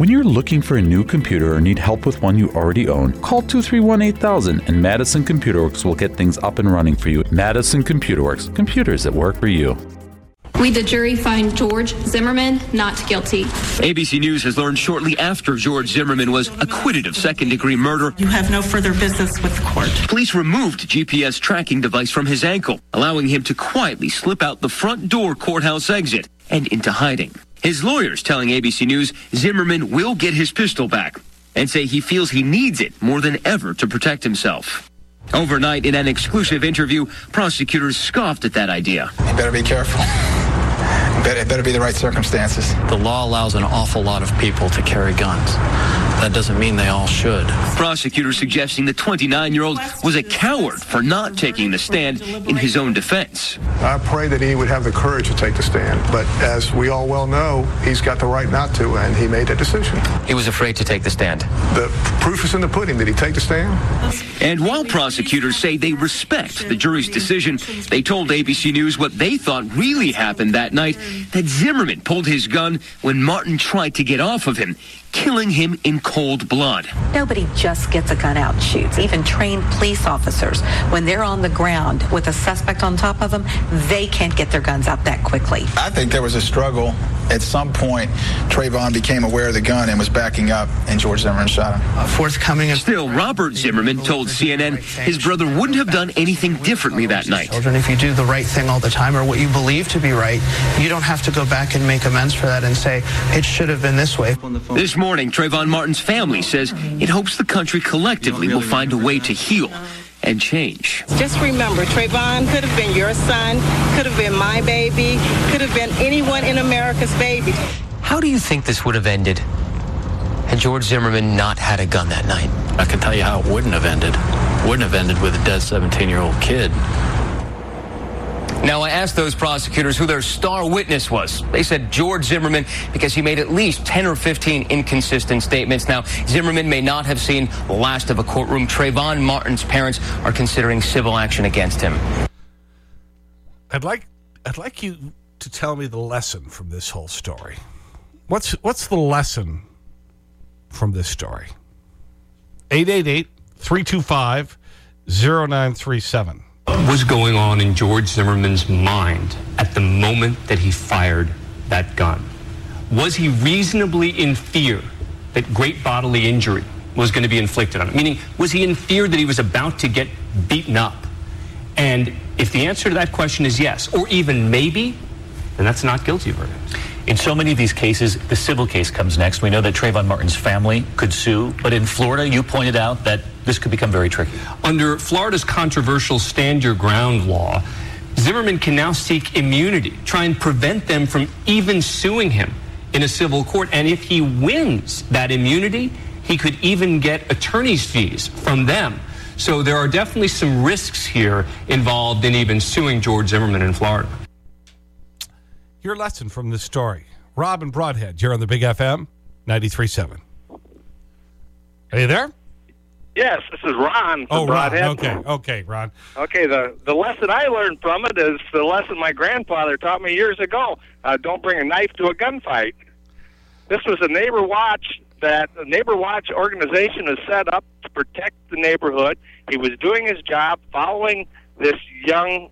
When you're looking for a new computer or need help with one you already own, call 231 8000 and Madison Computer Works will get things up and running for you. Madison Computer Works, computers that work for you. We, the jury, find George Zimmerman not guilty. ABC News has learned shortly after George Zimmerman was acquitted of second degree murder. You have no further business with the court. Police removed GPS tracking device from his ankle, allowing him to quietly slip out the front door courthouse exit and into hiding. His lawyers telling ABC News Zimmerman will get his pistol back and say he feels he needs it more than ever to protect himself. Overnight, in an exclusive interview, prosecutors scoffed at that idea. You better be careful. It better be the right circumstances. The law allows an awful lot of people to carry guns. That doesn't mean they all should. Prosecutors suggesting the 29 year old was a coward for not taking the stand in his own defense. I pray that he would have the courage to take the stand, but as we all well know, he's got the right not to, and he made that decision. He was afraid to take the stand. The proof is in the pudding. Did he take the stand? And while prosecutors say they respect the jury's decision, they told ABC News what they thought really happened that night that Zimmerman pulled his gun when Martin tried to get off of him, killing him in cold blood. Nobody just gets a gun out and shoots. Even trained police officers, when they're on the ground with a suspect on top of them, they can't get their guns out that quickly. I think there was a struggle. At some point, Trayvon became aware of the gun and was backing up, and George Zimmerman shot him. Uh, forthcoming. Still, Robert Zimmerman told CNN his brother wouldn't have done anything differently that night. Children, if you do the right thing all the time or what you believe to be right, you don't have to go back and make amends for that and say it should have been this way. This morning, Trayvon Martin's family says it hopes the country collectively will find a way to heal and change. Just remember, Trayvon could have been your son, could have been my baby, could have been anyone in America's baby. How do you think this would have ended had George Zimmerman not had a gun that night? I can tell you how it wouldn't have ended. Wouldn't have ended with a dead 17-year-old kid. Now, I asked those prosecutors who their star witness was. They said George Zimmerman because he made at least 10 or 15 inconsistent statements. Now, Zimmerman may not have seen the last of a courtroom. Trayvon Martin's parents are considering civil action against him. I'd like, I'd like you to tell me the lesson from this whole story. What's, what's the lesson from this story? 888-325-0937. What was going on in George Zimmerman's mind at the moment that he fired that gun? Was he reasonably in fear that great bodily injury was going to be inflicted on him? Meaning, was he in fear that he was about to get beaten up? And if the answer to that question is yes, or even maybe, then that's not guilty verdict. In so many of these cases, the civil case comes next. We know that Trayvon Martin's family could sue, but in Florida, you pointed out that this could become very tricky. Under Florida's controversial stand your ground law, Zimmerman can now seek immunity, try and prevent them from even suing him in a civil court. And if he wins that immunity, he could even get attorney's fees from them. So there are definitely some risks here involved in even suing George Zimmerman in Florida. Your lesson from this story. Robin Brodhead, you're on the Big FM 93.7. Are you there? Yes, this is Ron from oh, Brodhead. Ron. Okay, okay, Ron. Okay, the, the lesson I learned from it is the lesson my grandfather taught me years ago. Uh, don't bring a knife to a gunfight. This was a neighbor watch that the neighbor watch organization is set up to protect the neighborhood. He was doing his job, following this young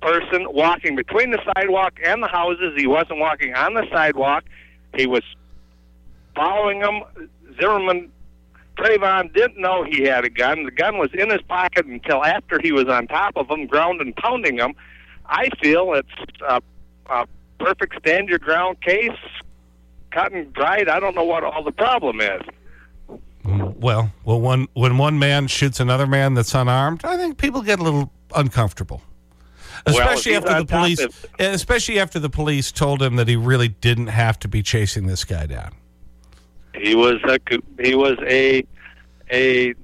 person walking between the sidewalk and the houses. He wasn't walking on the sidewalk. He was following him. Zimmerman Trayvon didn't know he had a gun. The gun was in his pocket until after he was on top of him, ground and pounding him. I feel it's a, a perfect stand your ground case, cut and dried. I don't know what all the problem is. Well, well one, when one man shoots another man that's unarmed, I think people get a little uncomfortable. Especially well, after the police, especially after the police told him that he really didn't have to be chasing this guy down. He was a he was a a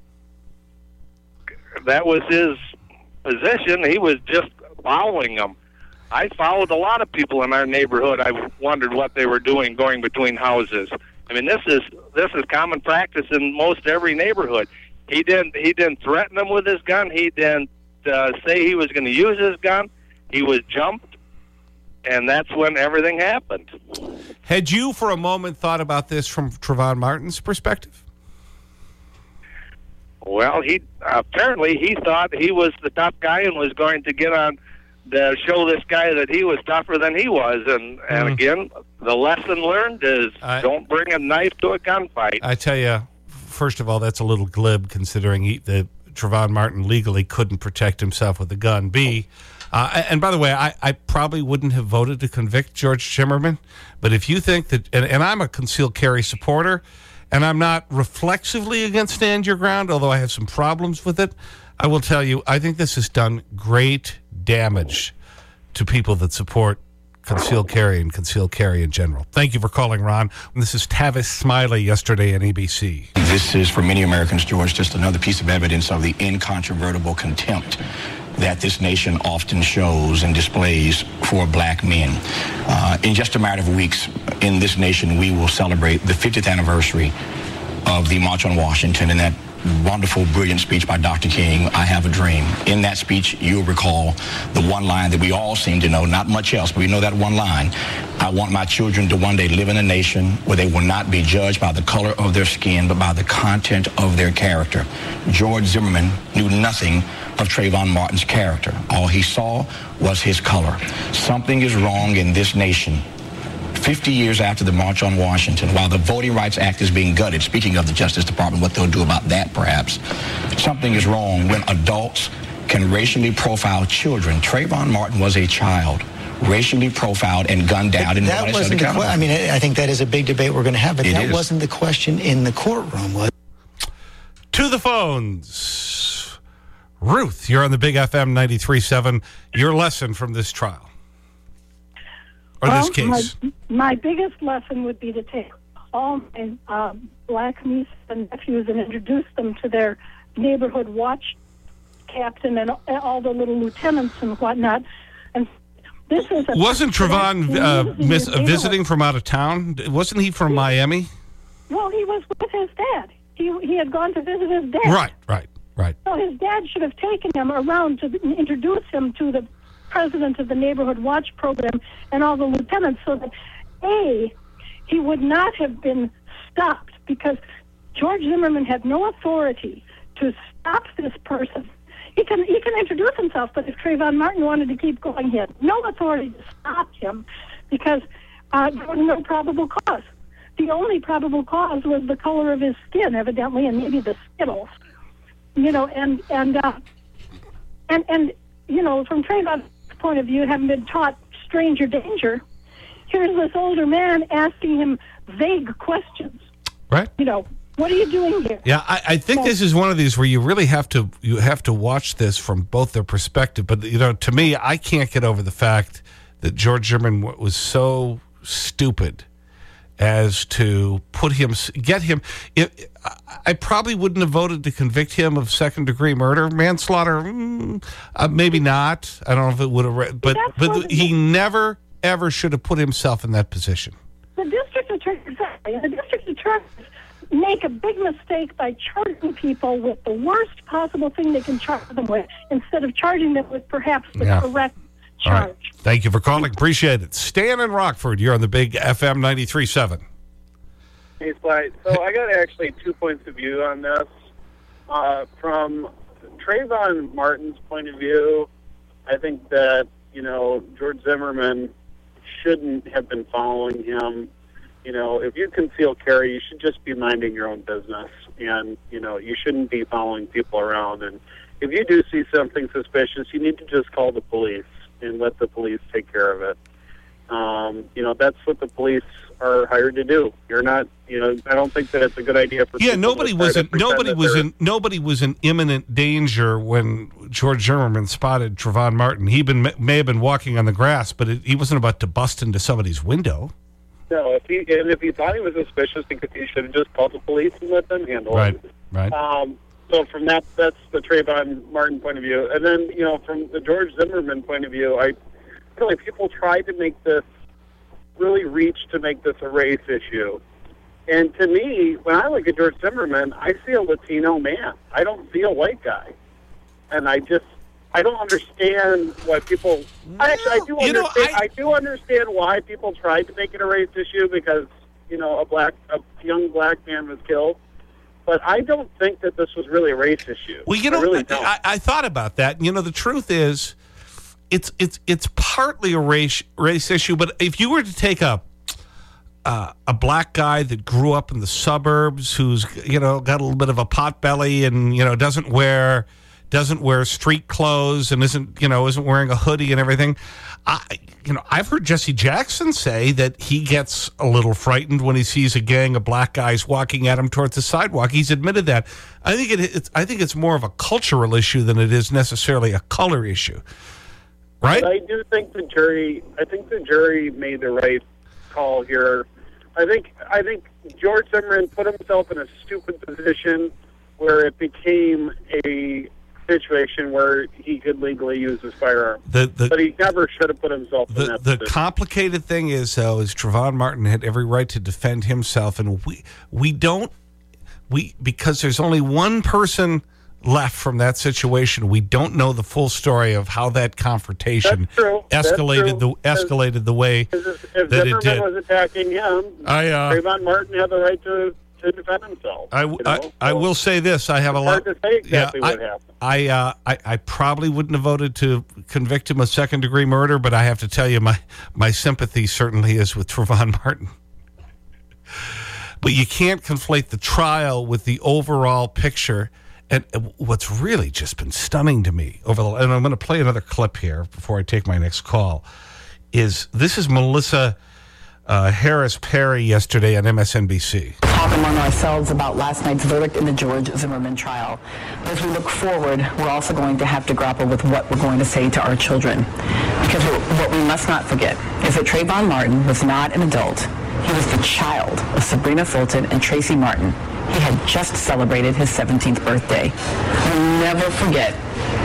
that was his position. He was just following them. I followed a lot of people in our neighborhood. I wondered what they were doing going between houses. I mean, this is this is common practice in most every neighborhood. He didn't he didn't threaten them with his gun. He didn't uh, say he was going to use his gun. He was jumped, and that's when everything happened. Had you for a moment thought about this from Trayvon Martin's perspective? Well, he apparently he thought he was the top guy and was going to get on to show this guy that he was tougher than he was. And and Mm. again, the lesson learned is don't bring a knife to a gunfight. I tell you, first of all, that's a little glib considering he, that Trayvon Martin legally couldn't protect himself with a gun. B, uh, and by the way, I, I probably wouldn't have voted to convict George Zimmerman. But if you think that, and, and I'm a concealed carry supporter, and I'm not reflexively against stand your ground, although I have some problems with it, I will tell you, I think this has done great damage to people that support concealed carry and concealed carry in general. Thank you for calling, Ron. This is Tavis Smiley yesterday on ABC. This is, for many Americans, George, just another piece of evidence of the incontrovertible contempt that this nation often shows and displays for black men. Uh, in just a matter of weeks, in this nation, we will celebrate the 50th anniversary of the March on Washington and that wonderful, brilliant speech by Dr. King, I Have a Dream. In that speech, you'll recall the one line that we all seem to know, not much else, but we know that one line. I want my children to one day live in a nation where they will not be judged by the color of their skin, but by the content of their character. George Zimmerman knew nothing of Trayvon Martin's character. All he saw was his color. Something is wrong in this nation 50 years after the March on Washington, while the Voting Rights Act is being gutted, speaking of the Justice Department, what they'll do about that perhaps, something is wrong when adults can racially profile children. Trayvon Martin was a child, racially profiled and gunned down, and that nobody said wasn't the accountable. que- I mean, I I think that is a big debate we're going to have, but It that is. wasn't the question in the courtroom, was To the phones. Ruth, you're on the Big FM 93.7. Your lesson from this trial. Or this Well, case. My, my biggest lesson would be to take all my um, black nieces and nephews and introduce them to their neighborhood watch captain and all the little lieutenants and whatnot. And this is a Wasn't Trayvon uh, This miss, visiting from out of town? Wasn't he from Miami? Well, he was with his dad. He he had gone to visit his dad. Right, right, right. So his dad should have taken him around to introduce him to the president of the neighborhood watch program and all the lieutenants so that a he would not have been stopped because George Zimmerman had no authority to stop this person. He can he can introduce himself, but if Trayvon Martin wanted to keep going, he had no authority to stop him because uh, there was no probable cause. The only probable cause was the color of his skin, evidently, and maybe the skittles you know, and and uh, and and you know, from Trayvon's point of view, having been taught stranger danger, here's this older man asking him vague questions. Right. You know, what are you doing here? Yeah, I, I think So- this is one of these where you really have to you have to watch this from both their perspective. But you know, to me, I can't get over the fact that George German was so stupid as to put him get him. It, I- I probably wouldn't have voted to convict him of second degree murder, manslaughter. mm, uh, maybe not. I don't know if it would have. But but he never ever should have put himself in that position. The district attorney, exactly, the district attorneys make a big mistake by charging people with the worst possible thing they can charge them with instead of charging them with perhaps the Yeah. correct All charge. right. Thank you for calling. Appreciate it. Stan in Rockford, you're on the big FM 93.7. Hey, Sly. So I got actually two points of view on this. Uh, from Trayvon Martin's point of view, I think that, you know, George Zimmerman shouldn't have been following him. You know, if you conceal carry, you should just be minding your own business. And, you know, you shouldn't be following people around. And if you do see something suspicious, you need to just call the police and let the police take care of it. Um, you know, that's what the police are hired to do. You're not, you know, I don't think that it's a good idea for Yeah, nobody was in nobody was in nobody was in imminent danger when George Zimmerman spotted Trayvon Martin. He been may have been walking on the grass, but it, he wasn't about to bust into somebody's window. No, if he and if he thought he was suspicious, he, could, he should have just called the police and let them handle Right, it. right. Um, so from that, that's the Trayvon Martin point of view, and then you know from the George Zimmerman point of view, I feel like people try to make this really reach to make this a race issue. And to me, when I look at George Zimmerman, I see a Latino man. I don't see a white guy. And I just, I don't understand why people. I actually, I do you know, understand. I, do understand why people tried to make it a race issue because you know a black, a young black man was killed. But I don't think that this was really a race issue. Well, you know, I really. I, I thought about that. You know, the truth is, it's it's it's partly a race race issue. But if you were to take a uh, a black guy that grew up in the suburbs, who's you know got a little bit of a pot belly and you know doesn't wear doesn't wear street clothes and isn't you know isn't wearing a hoodie and everything. I you know I've heard Jesse Jackson say that he gets a little frightened when he sees a gang of black guys walking at him towards the sidewalk. He's admitted that. I think it, it's I think it's more of a cultural issue than it is necessarily a color issue. Right? I do think the jury. I think the jury made the right call here. I think. I think George Zimmerman put himself in a stupid position where it became a situation where he could legally use his firearm. The, the, but he never should have put himself in the, that the position. complicated thing is, though, is Trayvon Martin had every right to defend himself. And we, we don't, we, because there's only one person left from that situation, we don't know the full story of how that confrontation That's true. That's escalated, the, escalated the way if, if that it Zimmerman did. was attacking him, I, uh, Trayvon Martin had the right to, to defend himself. I, you I, know? I will say this. I have a lot. hard to say exactly yeah, what I, happened. I, uh, I, I probably wouldn't have voted to convict him of second degree murder, but I have to tell you, my, my sympathy certainly is with Trayvon Martin. But you can't conflate the trial with the overall picture. And what's really just been stunning to me over the, and I'm going to play another clip here before I take my next call, is this is Melissa uh, Harris Perry yesterday on MSNBC. talk among ourselves about last night's verdict in the George Zimmerman trial. As we look forward, we're also going to have to grapple with what we're going to say to our children. Because what we must not forget is that Trayvon Martin was not an adult. He was the child of Sabrina Fulton and Tracy Martin. He had just celebrated his 17th birthday. We'll never forget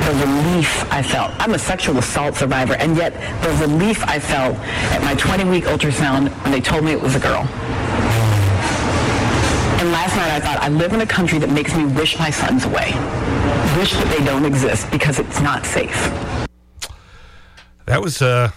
the relief I felt. I'm a sexual assault survivor, and yet the relief I felt at my 20-week ultrasound when they told me it was a girl. And last night I thought, I live in a country that makes me wish my sons away. Wish that they don't exist because it's not safe. That was uh,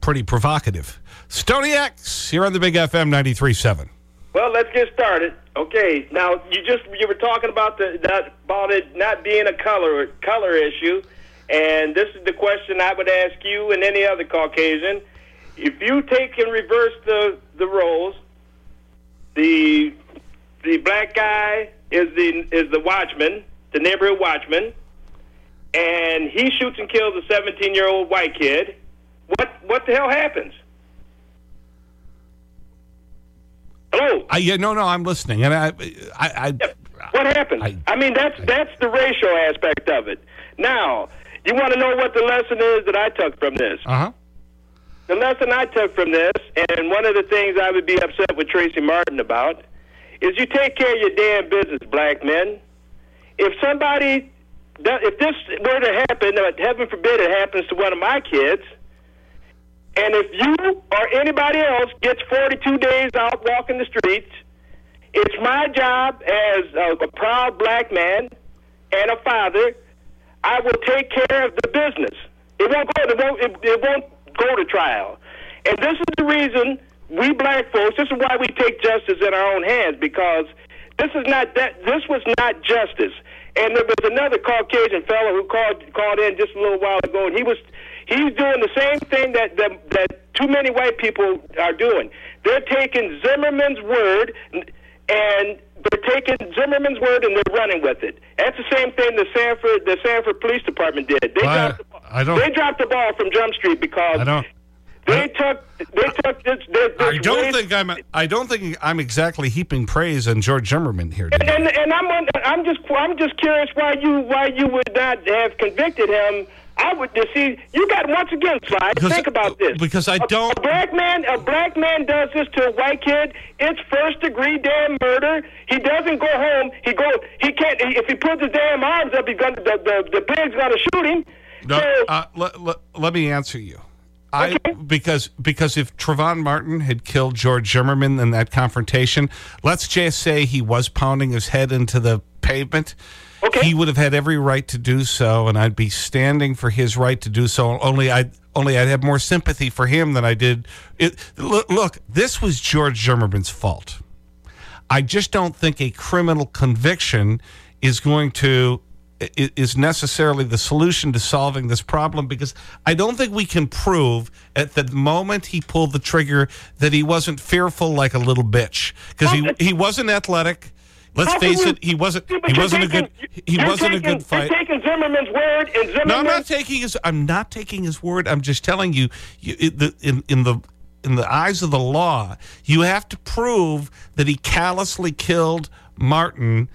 pretty provocative. Stoney X, here on the Big FM 93.7. Well, let's get started. Okay, now you just you were talking about the that about it not being a color color issue, and this is the question I would ask you and any other Caucasian: if you take and reverse the the roles, the the black guy is the is the watchman, the neighborhood watchman, and he shoots and kills a 17 year old white kid. What what the hell happens? Hello. I, yeah, no, no, I'm listening. And I, I, I, What happened? I, mean, that's that's the racial aspect of it. Now, you want to know what the lesson is that I took from this? Uh-huh. The lesson I took from this, and one of the things I would be upset with Tracy Martin about, is you take care of your damn business, black men. If somebody, if this were to happen, uh, heaven forbid it happens to one of my kids, and if you or anybody else gets 42 days out walking the streets, it's my job as a, a proud black man and a father. I will take care of the business. It won't go. It won't. It, it won't go to trial. And this is the reason we black folks. This is why we take justice in our own hands because this is not that. This was not justice. And there was another Caucasian fellow who called called in just a little while ago, and he was he's doing the same thing that that, that too many white people are doing. They're taking Zimmerman's word and they're taking Zimmerman's word and they're running with it. That's the same thing the Sanford the Sanford Police Department did. They I- dropped the, I don't- they dropped the ball from Jump Street because I don't. they took they took this. this, this I don't race- think I'm. I don't think I'm exactly heaping praise on George Zimmerman here. And, and, and I'm I'm just I'm just curious why you why you would not have convicted him. I would just see you got once again, Sly. Because- think about this. because I don't- A black man, a black man does this to a white kid. It's first degree damn murder. He doesn't go home. He go. He can't. If he puts his damn arms up, he's gonna the the, the pig's gonna shoot him. No, So- uh, let, let, let me answer you. I because because if Trayvon Martin had killed George Zimmerman in that confrontation, let's just say he was pounding his head into the pavement. He would have had every right to do so, and I'd be standing for his right to do so. Only I'd, only I'd have more sympathy for him than I did. It, look, look, this was George Zimmerman's fault. I just don't think a criminal conviction is going to is necessarily the solution to solving this problem because I don't think we can prove at the moment he pulled the trigger that he wasn't fearful like a little bitch because he, he wasn't athletic. Let's How face can it, he wasn't, Yeah, he wasn't a good, he wasn't a good fight. You're taking Zimmerman's word and Zimmerman. No, I'm not taking his. I'm not taking his word. I'm just telling you, you in in the in the eyes of the law, you have to prove that he callously killed Martin,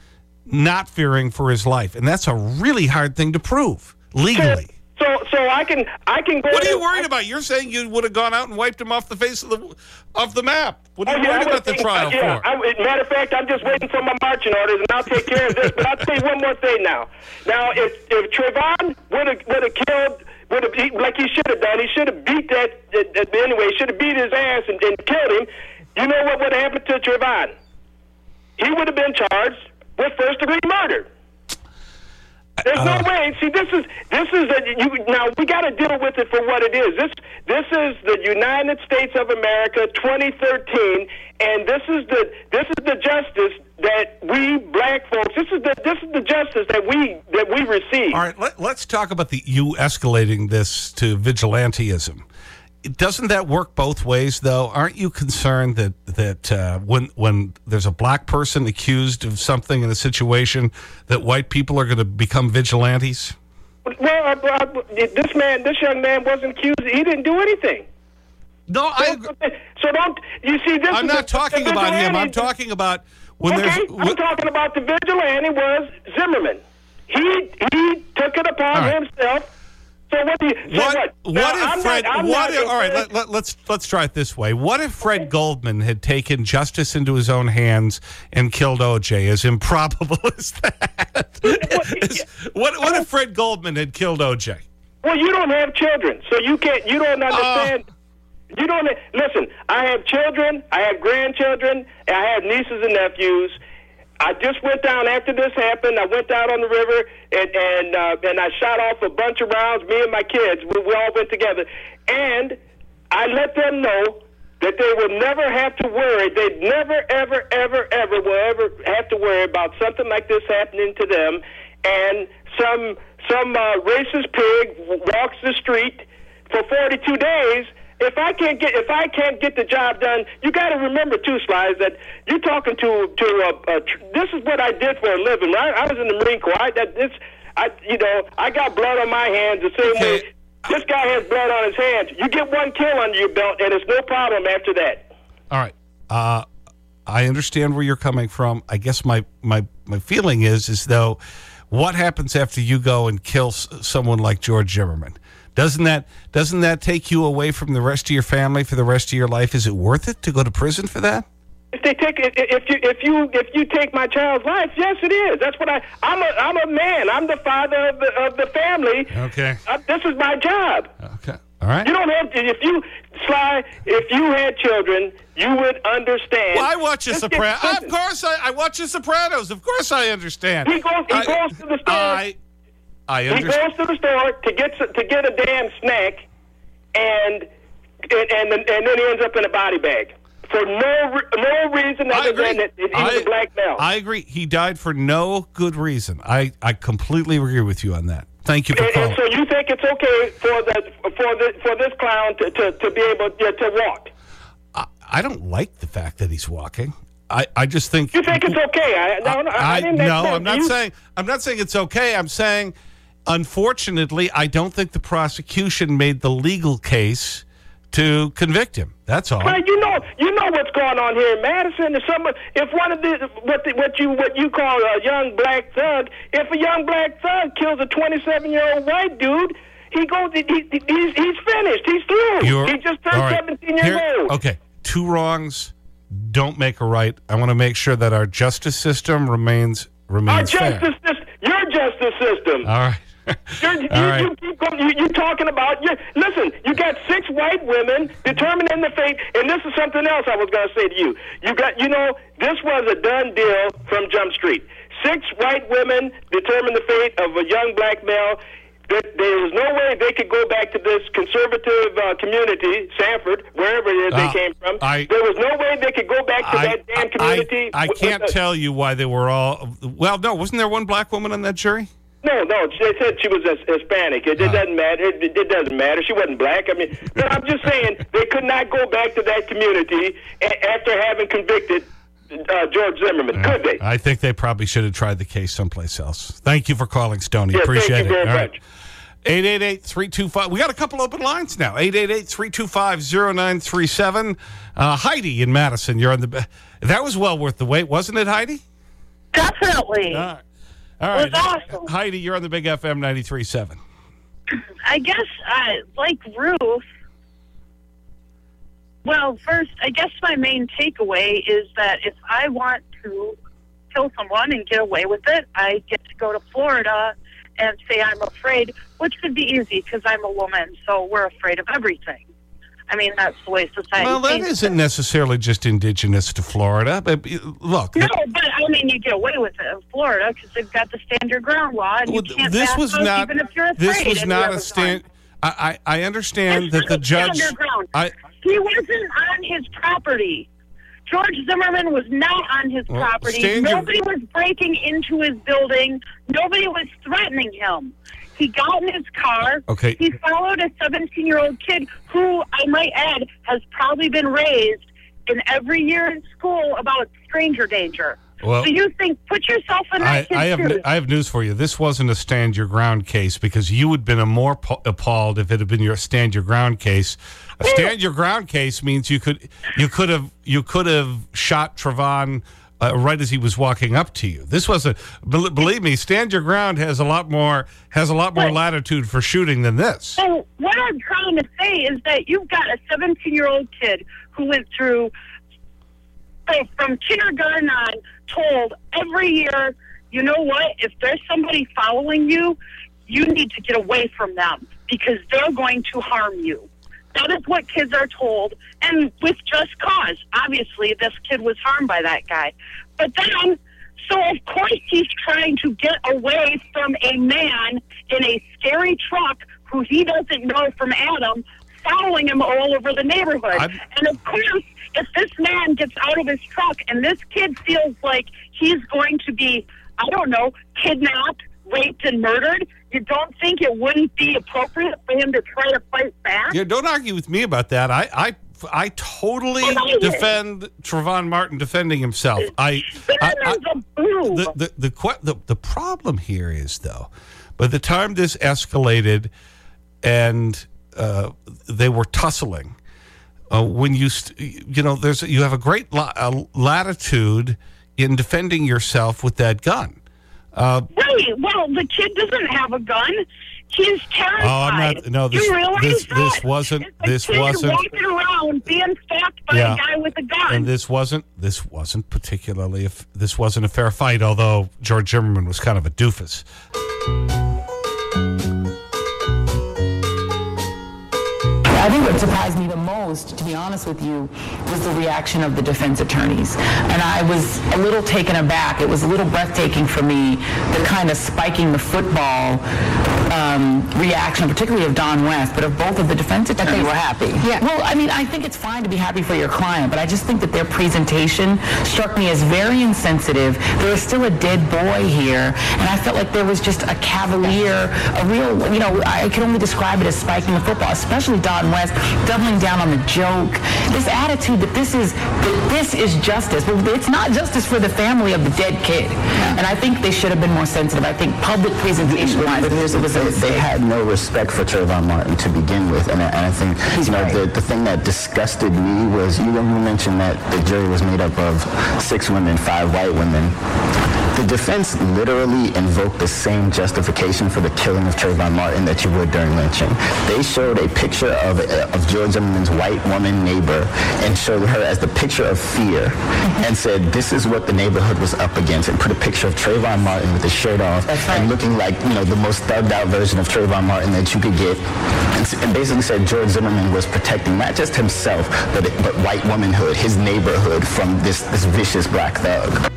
not fearing for his life, and that's a really hard thing to prove legally. So, so I can, I can go. What are you worried about? You're saying you would have gone out and wiped him off the face of the off the map. What are you Oh, yeah, worried about the thinking- trial yeah, for? I, matter of fact, I'm just waiting for my marching orders, and I'll take care of this. But I'll tell you one more thing now. Now, if if Trayvon would have would have killed, would have like he should have done, he should have beat that. that anyway, should have beat his ass and, and killed him. You know what would have happened to Trayvon? He would have been charged with first degree murder. There's Uh, no way. See, this is this is a you now we got to deal with it for what it is. This this is the United States of America 2013, and this is the this is the justice that we black folks. This is the this is the justice that we that we receive. All right, let, let's talk about the you escalating this to vigilanteism. Doesn't that work both ways, though? Aren't you concerned that, that uh, when, when there's a black person accused of something in a situation, that white people are going to become vigilantes? Well, uh, uh, this man, this young man wasn't accused. He didn't do anything. No, I. So don't you see? This I'm not the- talking the about him. I'm talking about when okay, there's. I'm talking about the vigilante was Zimmerman. He he took it upon right. himself. What do you? So What, what? what Now, if Fred, Not, what if, all right, let, let, let's, let's try it this way. What if Fred Goldman had taken justice into his own hands and killed OJ, as improbable as that? As- what, what if Fred Goldman had killed OJ? Well, you don't have children, so you can't. You don't oh. understand. you don't listen. I have children. I have grandchildren. I have nieces and nephews. I just went down after this happened. I went down on the river and and uh, and I shot off a bunch of rounds. Me and my kids, we, we all went together, and I let them know that they will never have to worry. They never, ever, ever, ever will ever have to worry about something like this happening to them, and some some uh, racist pig walks the street for 42 days. If I can't get if I can't get the job done, you got to remember too, Slides, that you're talking to to a, a tr- this is what I did for a living. I, I was in the Marine Corps. I, that this I you know I got blood on my hands the same way this guy has blood on his hands. You get one kill under your belt, and it's no problem after that. All right. Uh, I understand where you're coming from. I guess my, my, my feeling is, is though, what happens after you go and kill s someone like George Zimmerman? Doesn't that, doesn't that take you away from the rest of your family for the rest of your life? Is it worth it to go to prison for that? If they take if you if you if you take my child's life, yes, it is. That's what I. I'm a I'm a man. I'm the father of the of the family. Okay. Uh, this is my job. Okay. All right. You don't have to. If you Sly, if you had children, you would understand. Well, I watch The Sopranos. Of course, I, I watch The Sopranos. Of course, I understand. He goes. He I- goes to the store. I, I he goes to the store to get to get a damn snack, and and and, then- and then he ends up in a body bag for no no reason I other than that he was I- a black male. I agree. He died for no good reason. I, I completely agree with you on that. Thank you for and, calling. and so you think it's okay for the for the for this clown to to, to be able yeah, to walk? I I don't like the fact that he's walking. I, I just think. You think it's okay? I no, no, I, I didn't no I'm not you- saying I'm not saying it's okay. I'm saying, unfortunately, I don't think the prosecution made the legal case to convict him. That's all. Well, you know, you know what's going on here in Madison. If some, if one of the what the, what you what you call a young black thug, if a young black thug kills a 27 year old white dude, he goes, he, he, he's he's finished. He's through. You're- he just turned right. 17 years Here- old. Okay, two wrongs don't make a right. I want to make sure that our justice system remains Our remains fair. justice system, your justice system. All right. You're, you, right. you keep going, you, you're talking about. You, listen, you got six white women determining the fate, and this is something else I was going to say to you. You got, you know, this was a done deal from Jump Street. six white women determined the fate of a young black male. There, there was no way they could go back to this conservative uh, community, Sanford, wherever it is Uh, they came from. I- there was no way they could go back to I- that damn community. I, I can't tell you why they were all. Well, no, wasn't there one black woman on that jury? No, no, they said she was Hispanic. It, it doesn't matter. It, it doesn't matter. She wasn't black. I mean, but I'm just saying they could not go back to that community a- after having convicted uh, George Zimmerman, could they? I think they probably should have tried the case someplace else. Thank you for calling, Stoney. Yeah, thank Appreciate you very it. All much. 888-325. We got a couple open lines now. 888-325-0937. Uh, Heidi in Madison, you're on the... That was well worth the wait, wasn't it, Heidi? Definitely. All right. All right. awesome. Heidi, you're on the Big FM 93.7. I guess, uh, like Ruth, well, first, I guess my main takeaway is that if I want to kill someone and get away with it, I get to go to Florida and say I'm afraid, which could be easy because I'm a woman, so we're afraid of everything. I mean, that's the way society Well, that isn't necessarily just indigenous to Florida. But look, No, but I mean, you get away with it in Florida because they've got the stand your ground law, and you can't this was not even if you're afraid. this was not a stand I, I I understand This that the judge stand your ground. I He wasn't on his property. George Zimmerman was not on his Well, property. Nobody was breaking into his building. Nobody was threatening him. He got in his car. Okay. He followed a 17 year old kid who, I might add, has probably been raised in every year in school about stranger danger. Well- so you think, put yourself in that I, I have shoes. I have news for you. This wasn't a stand your ground case because you would have been a more appalled if it had been your stand your ground case. A stand your ground case means you could you could have you could have shot Trayvon uh, right as he was walking up to you. This was a believe me, stand your ground has a lot more has a lot more latitude for shooting than this. So what I'm trying to say is that you've got a 17 year old kid who went through, so from kindergarten on, told every year, you know what? If there's somebody following you, you need to get away from them because they're going to harm you. That is what kids are told, and with just cause. Obviously, this kid was harmed by that guy. But then, so of course he's trying to get away from a man in a scary truck who he doesn't know from Adam, following him all over the neighborhood. and of course, if this man gets out of his truck and this kid feels like he's going to be, I don't know, kidnapped, raped, and murdered, you don't think it wouldn't be appropriate for him to try to fight back? Yeah, don't argue with me about that. I, I, I totally defend Trayvon Martin defending himself. I, I, I the, the, the, the, the problem here is, though, by the time this escalated and uh, they were tussling, uh, when you, you know, there's, you have a great la uh, latitude in defending yourself with that gun. Uh, Right. Well, the kid doesn't have a gun. He's terrified. Oh, I'm not. No, this you realize this that? this wasn't. A This kid wasn't. walking around being stalked by Yeah. a guy with a gun. And this wasn't. This wasn't particularly. If this wasn't a fair fight, although George Zimmerman was kind of a doofus. I think what surprised me the most, to be honest with you, was the reaction of the defense attorneys. And I was a little taken aback. It was a little breathtaking for me, the kind of spiking the football um, reaction, particularly of Don West, but of both of the defense attorneys. That they were happy. Yeah. Well, I mean, I think it's fine to be happy for your client, but I just think that their presentation struck me as very insensitive. There was still a dead boy here, and I felt like there was just a cavalier, a real, you know, I can only describe it as spiking the football, especially Don West doubling down on the joke. This attitude that this is that this is justice. But it's not justice for the family of the dead kid. And I think they should have been more sensitive. I think public presentation wise, it was a they, they had no respect for Trayvon Martin to begin with, and I, and I think you know the, the thing that disgusted me was you, you mentioned that the jury was made up of six women, five white women. The defense literally invoked the same justification for the killing of Trayvon Martin that you would during lynching. They showed a picture of, uh, of George Zimmerman's white woman neighbor and showed her as the picture of fear and said, this is what the neighborhood was up against and put a picture of Trayvon Martin with his shirt off and looking like, you know, the most thugged out version of Trayvon Martin that you could get. And, and basically said George Zimmerman was protecting not just himself, but, but white womanhood, his neighborhood from this, this vicious black thug.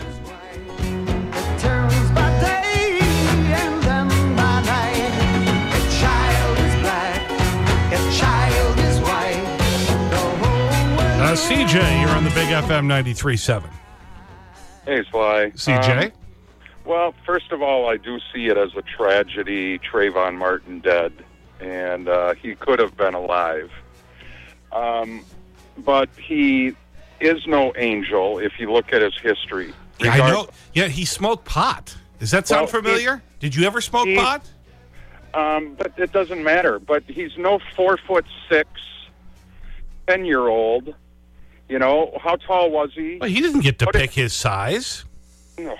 CJ, you're on the Big FM 93.7. Hey, Sly. CJ? Um, well, first of all, I do see it as a tragedy. Trayvon Martin dead, and uh, he could have been alive. Um, but he is no angel if you look at his history. Yeah, I know. Yeah, he smoked pot. Does that sound Well, familiar? Did you ever smoke he- pot? Um, but it doesn't matter. But he's no four foot six, ten year old. You know how tall was he? Well, he didn't get to What pick his size. Well,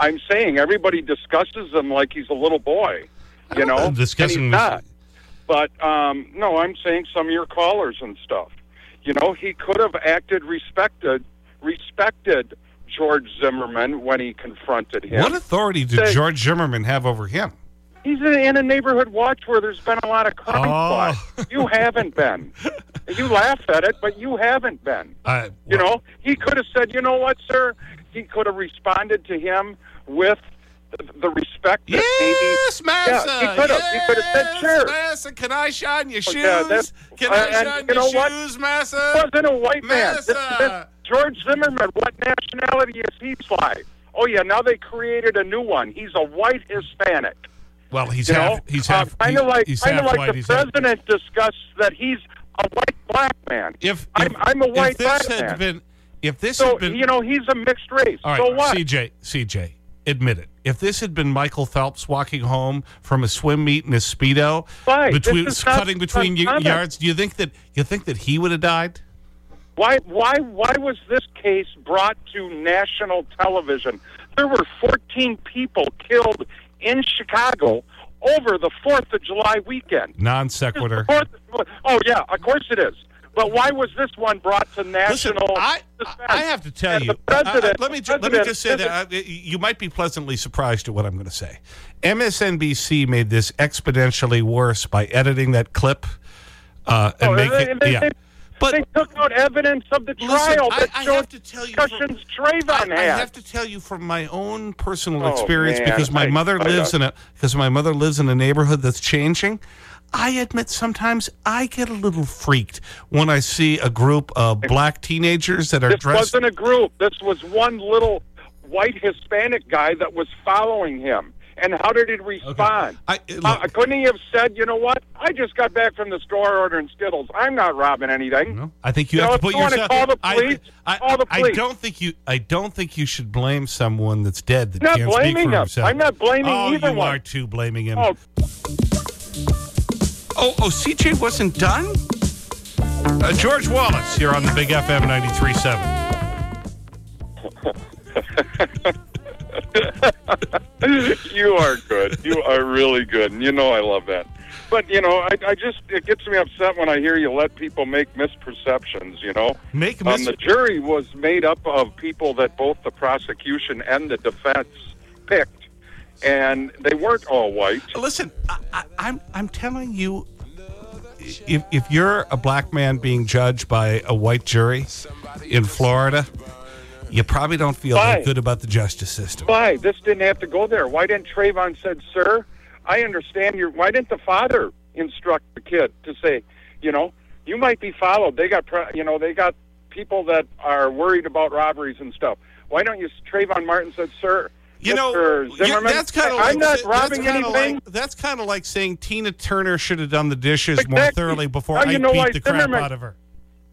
I'm saying everybody discusses him like he's a little boy. You know, I'm discussing and he's not. But um, no, I'm saying some of your callers and stuff. You know, he could have acted respected, respected George Zimmerman when he confronted him. What authority did George Zimmerman have over him? He's in a neighborhood watch where there's been a lot of crime. Oh. fought. You haven't been. You laugh at it, but you haven't been. Uh, You know, he could have said, you know what, sir? He could have responded to him with the, the respect that yes, maybe. Massa. Yeah, he could have. he could have said, sure. Massa, can I shine your Oh, shoes? yeah, can uh, I and shine you your know what? shoes, Massa? wasn't a white man. This, this, George Zimmerman, what nationality is he fly? Oh, yeah, now they created a new one. He's a white Hispanic. Well, he's you half. know? He's Uh, half. kind of like, he's kind of half like white. the president discussed that he's a white black man. If, I'm, I'm a white if this black man. been, if this so had been, you know, he's a mixed race. all right, so what? CJ, CJ, admit it. If this had been Michael Phelps walking home from a swim meet in his speedo, Right, between not cutting between yards, do you think that you think that he would have died? Why, why, why was this case brought to national television? There were 14 people killed in Chicago over the Fourth of July weekend. Non sequitur. Fourth, oh yeah, of course it is. But why was this one brought to national? Listen. I, I have to tell you. I- I- let me let me just say that uh, you might be pleasantly surprised at what I'm going to say. MSNBC made this exponentially worse by editing that clip uh, and Oh, make they, it. they- yeah. they- they took out evidence of the trial I- that I showed have to tell you from- discussions Trayvon I, I have to tell you from my own personal Oh, experience man, because my I- mother I lives in a because my mother lives in a neighborhood that's changing. I admit sometimes I get a little freaked when I see a group of black teenagers that are This dressed. wasn't a group. This was one little white Hispanic guy that was following him. And how did he respond? I, Uh, couldn't he have said, you know what? I just got back from the store ordering Skittles. I'm not robbing anything. I think you, You have know, to put you yourself. call the I- police, I, call the I don't think you. I don't think you should blame someone that's dead that Not can't speak blaming for him. himself. I'm not blaming oh, either you one. are too blaming him. Oh. oh, oh, CJ wasn't done. Uh, George Wallace, you're on the Big FM 93.7. you are good. You are really good. And you know I love that. But, you know, I, I just, it gets me upset when I hear you let people make misperceptions, you know? Make um, The jury was made up of people that both the prosecution and the defense picked, and they weren't all white. Listen, I, I, I'm I'm telling you, if if you're a black man being judged by a white jury in Florida, you probably don't feel Why? that good about the justice system. Why? This didn't have to go there. Why didn't Trayvon said, sir, I understand your, why didn't the father instruct the kid to say, you know, you might be followed. They got, you know, they got people that are worried about robberies and stuff. Why don't you, Trayvon Martin said, sir, You know, Mr. Zimmerman, that's kind of like I'm not that's robbing kinda anything. Like, that's kind of like saying Tina Turner should have done the dishes more thoroughly before Now I you know beat the crap out of her.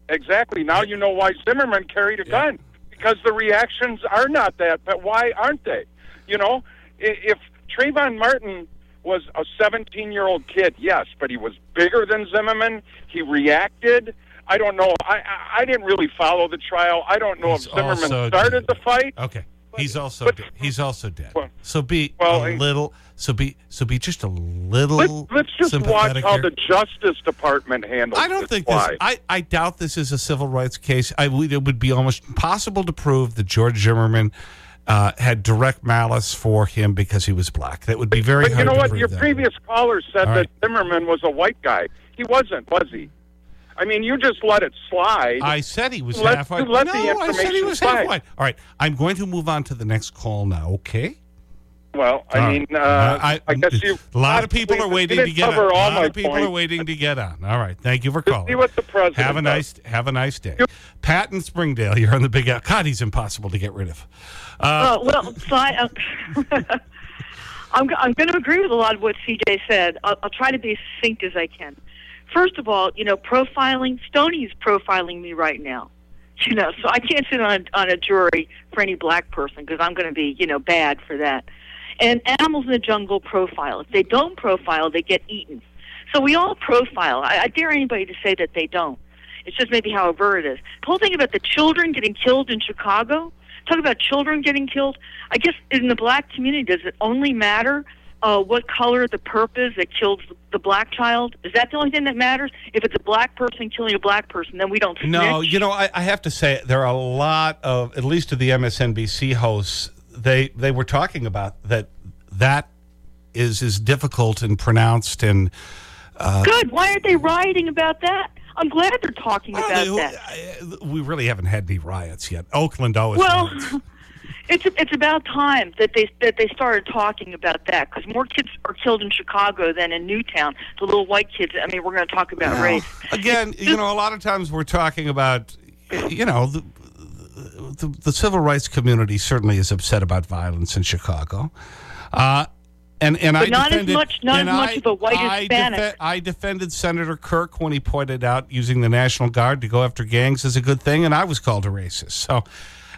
Exactly. Now you know why Zimmerman carried a gun because the reactions are not that. But why aren't they? You know, if Trayvon Martin was a 17-year-old kid, yes, but he was bigger than Zimmerman. He reacted. I don't know. I I, I didn't really follow the trial. I don't know He's if Zimmerman started the fight. Okay. He's also dead. He's also dead. So be well, a he- little. So be so be just a little. Let's, let's just watch how here. the Justice Department handles. I don't this think this. I, I doubt this is a civil rights case. I it would be almost impossible to prove that George Zimmerman uh, had direct malice for him because he was black. That would be very But you hard know what? Your previous caller said All that. Zimmerman was a white guy. He wasn't, was he? I mean, you just let it slide. I said he was let, half white. let no, the I said he was slide. half white. All right, I'm going to move on to the next call now. Okay. Well, I All mean, right. uh, I- I, guess you. A lot of people are waiting to get on. A lot of people are waiting to get on. All right. Thank you for calling. See what the president Have a does. nice, have a nice day. Pat in Springdale, you're on the big L. God, he's impossible to get rid of. Uh, Uh, well, so I, uh, I'm, I'm going to agree with a lot of what CJ said. I'll, I'll try to be as succinct as I can. First of all, you know, profiling, Stoney's profiling me right now. You know, so I can't sit on, on a jury for any black person because I'm going to be, you know, bad for that. And animals in the jungle profile. If they don't profile, they get eaten. So we all profile. I, I dare anybody to say that they don't. It's just maybe how overt it is. The whole thing about the children getting killed in Chicago, talk about children getting killed. I guess in the black community, does it only matter uh, what color the perp is that kills the black child? Is that the only thing that matters? If it's a black person killing a black person, then we don't snitch? No, you know, I, I have to say, there are a lot of, at least of the MSNBC hosts, they, they were talking about that that is as difficult and pronounced and. Uh, Good. Why aren't they rioting about that? I'm glad they're talking Well, about they- that. we really haven't had any riots yet. Oakland always. Well, riots. it's it's about time that they that they started talking about that because more kids are killed in Chicago than in Newtown. The little white kids. I mean, we're going to talk about Well, race. Again, you know, a lot of times we're talking about, you know, the, the, the civil rights community certainly is upset about violence in Chicago. Uh, and, and But I not as defended, much- not as much I- of a white I Hispanic. defe- I defended Senator Kirk when he pointed out using the National Guard to go after gangs is a good thing, and I was called a racist. So,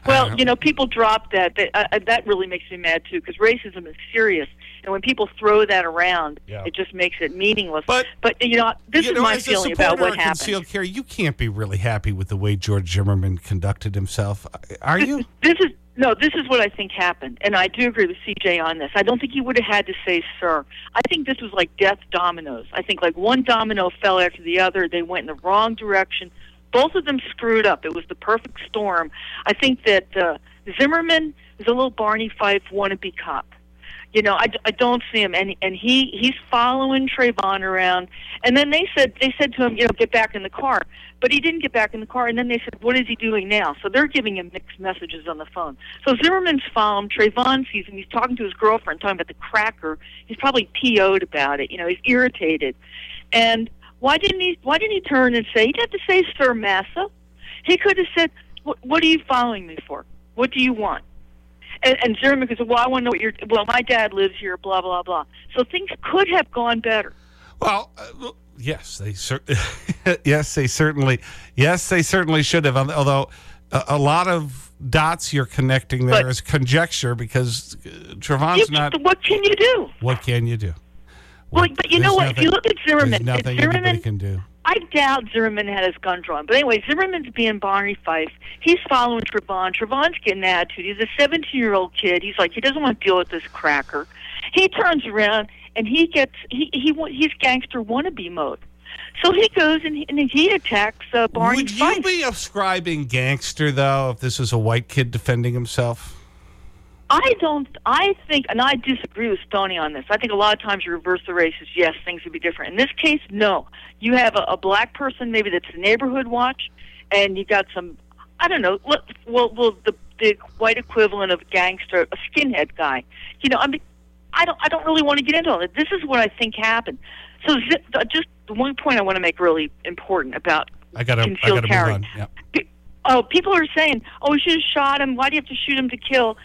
Well, you know, people drop that. That, uh, that really makes me mad too because racism is serious, and when people throw that around, Yeah. it just makes it meaningless. But, but you know, this you is know, my feeling about what happened. concealed carry, you can't be really happy with the way George Zimmerman conducted himself. Are you? This is no. This is what I think happened, and I do agree with CJ on this. I don't think he would have had to say "sir." I think this was like death dominoes. I think like one domino fell after the other. They went in the wrong direction. Both of them screwed up. It was the perfect storm. I think that uh, Zimmerman is a little Barney Fife wannabe cop. You know, I, I don't see him, and and he he's following Trayvon around. And then they said they said to him, you know, get back in the car, but he didn't get back in the car. And then they said, what is he doing now? So they're giving him mixed messages on the phone. So Zimmerman's following Trayvon sees him. He's talking to his girlfriend, talking about the cracker. He's probably PO'd about it. You know, he's irritated. And why didn't he? Why didn't he turn and say? He didn't have to say, Sir Massa. He could have said, what, what are you following me for? What do you want? And, and Zimmerman goes, well, I want to know what you're, well, my dad lives here, blah, blah, blah. So things could have gone better. Well, uh, yes, they yes, they certainly, yes, they certainly should have. Although a, a lot of dots you're connecting there But- is conjecture because uh, Trayvon's You- not. what can you do? What can you do? Well, but you know what? If you look at Zimmerman, nothing Zimmerman, can do. I doubt Zimmerman had his gun drawn. But anyway, Zimmerman's being Barney Fife. He's following Trayvon. Trayvon's getting attitude. He's a 17 year old kid. He's like, he doesn't want to deal with this cracker. He turns around and he gets, he, he he's gangster wannabe mode. So he goes and he, and he attacks uh, Barney Would Fife. you be ascribing gangster, though, if this was a white kid defending himself? I don't. I think, and I disagree with Stoney on this. I think a lot of times you reverse the races. Yes, things would be different. In this case, no. You have a, a black person, maybe that's a neighborhood watch, and you got some. I don't know. Let, well, well, the the white equivalent of a gangster, a skinhead guy. You know, I mean, I don't. I don't really want to get into all that. This is what I think happened. So, uh, just the one point I want to make really important about I got to I concealed gotta carry. move on. Yeah. Oh, people are saying, "Oh, we should have shot him. Why do you have to shoot him to kill?"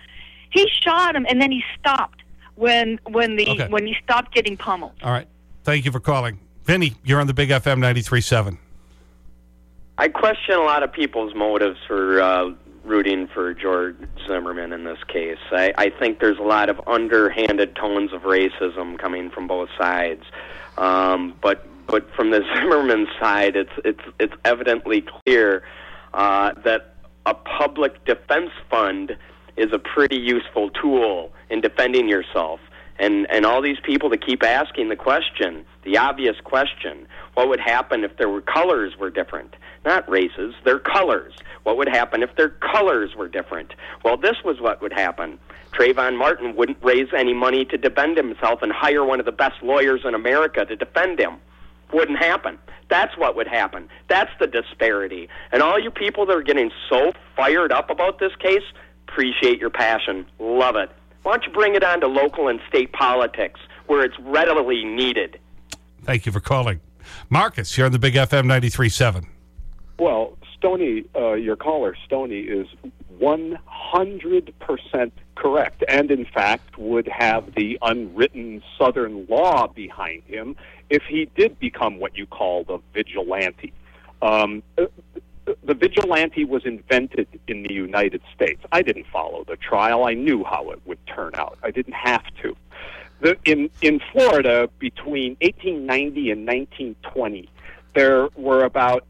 He shot him, and then he stopped when when the Okay. when he stopped getting pummeled. All right. Thank you for calling. Vinny, you're on the Big FM 93.7. I question a lot of people's motives for uh, rooting for George Zimmerman in this case. I, I think there's a lot of underhanded tones of racism coming from both sides. Um, but but from the Zimmerman side, it's it's it's evidently clear uh, that a public defense fund is a pretty useful tool in defending yourself. And and all these people that keep asking the question, the obvious question, what would happen if their colors were different? Not races, their colors. What would happen if their colors were different? Well, this was what would happen. Trayvon Martin wouldn't raise any money to defend himself and hire one of the best lawyers in America to defend him. Wouldn't happen. That's what would happen. That's the disparity. And all you people that are getting so fired up about this case, appreciate your passion. Love it. Why don't you bring it on to local and state politics where it's readily needed? Thank you for calling. Marcus, you're on the Big FM 93.7. Well, Stoney, uh, your caller, Stoney, is 100% correct, and in fact would have the unwritten Southern law behind him if he did become what you call the vigilante. Um, the vigilante was invented in the United States. I didn't follow the trial. I knew how it would turn out. I didn't have to. The, in, in Florida, between 1890 and 1920, there were about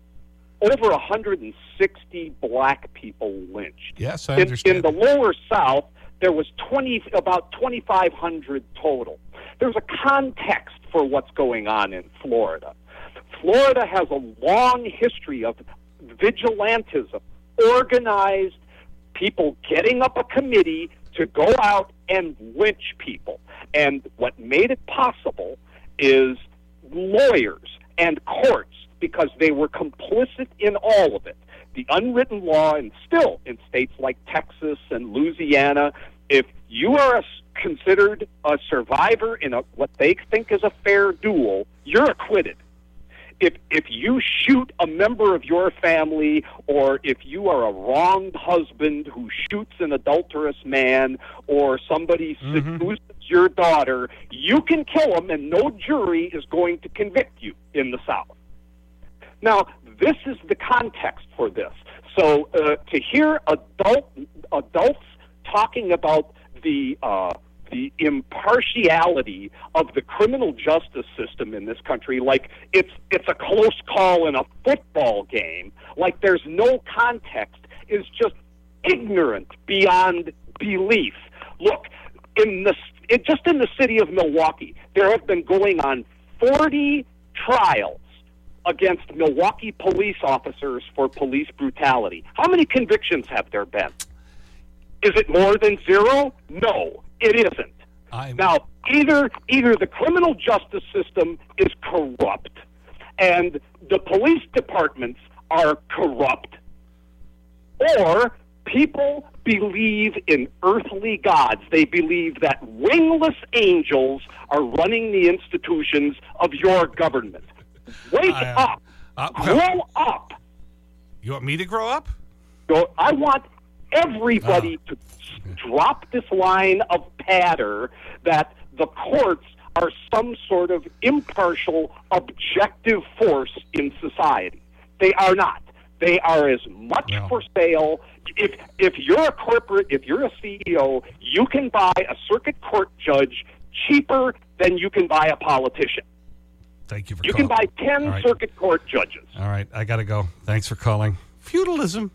over 160 black people lynched. Yes, I in, understand. In the lower South, there was 20, about 2,500 total. There's a context for what's going on in Florida. Florida has a long history of vigilantism, organized people getting up a committee to go out and lynch people. And what made it possible is lawyers and courts because they were complicit in all of it. The unwritten law, and still in states like Texas and Louisiana, if you are a, considered a survivor in a, what they think is a fair duel, you're acquitted if if you shoot a member of your family or if you are a wronged husband who shoots an adulterous man or somebody Mm-hmm. seduces your daughter, you can kill them and no jury is going to convict you in the South. Now, this is the context for this. So uh, to hear adult adults talking about the uh, the impartiality of the criminal justice system in this country like it's it's a close call in a football game. Like there's no context is just ignorant beyond belief. Look in the just in the city of Milwaukee there have been going on 40 trials against Milwaukee police officers for police brutality. How many convictions have there been? Is it more than zero? No it isn't i now, either either the criminal justice system is corrupt, and the police departments are corrupt, or people believe in earthly gods. They believe that wingless angels are running the institutions of your government. Wake I, uh, up, grow up. You want me to grow up? So I want everybody ah. to drop this line of patter that the courts are some sort of impartial, objective force in society. They are not. They are as much for sale. If if you're a corporate, if you're a CEO, you can buy a circuit court judge cheaper than you can buy a politician. Thank you for You can buy ten All right. circuit court judges. All right, I got to go. Thanks for calling. Feudalism.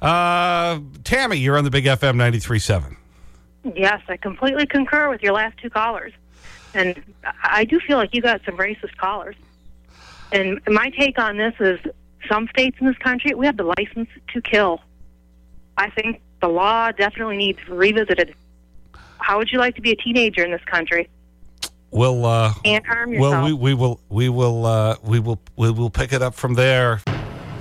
Uh, Tammy, you're on the Big FM 93.7. Yes, I completely concur with your last two callers. And I do feel like you got some racist callers. And my take on this is some states in this country, we have the license to kill. I think the law definitely needs revisited. How would you like to be a teenager in this country? We'll, uh, Can't harm yourself. well, we, we will, we will, uh, we will, we will pick it up from there.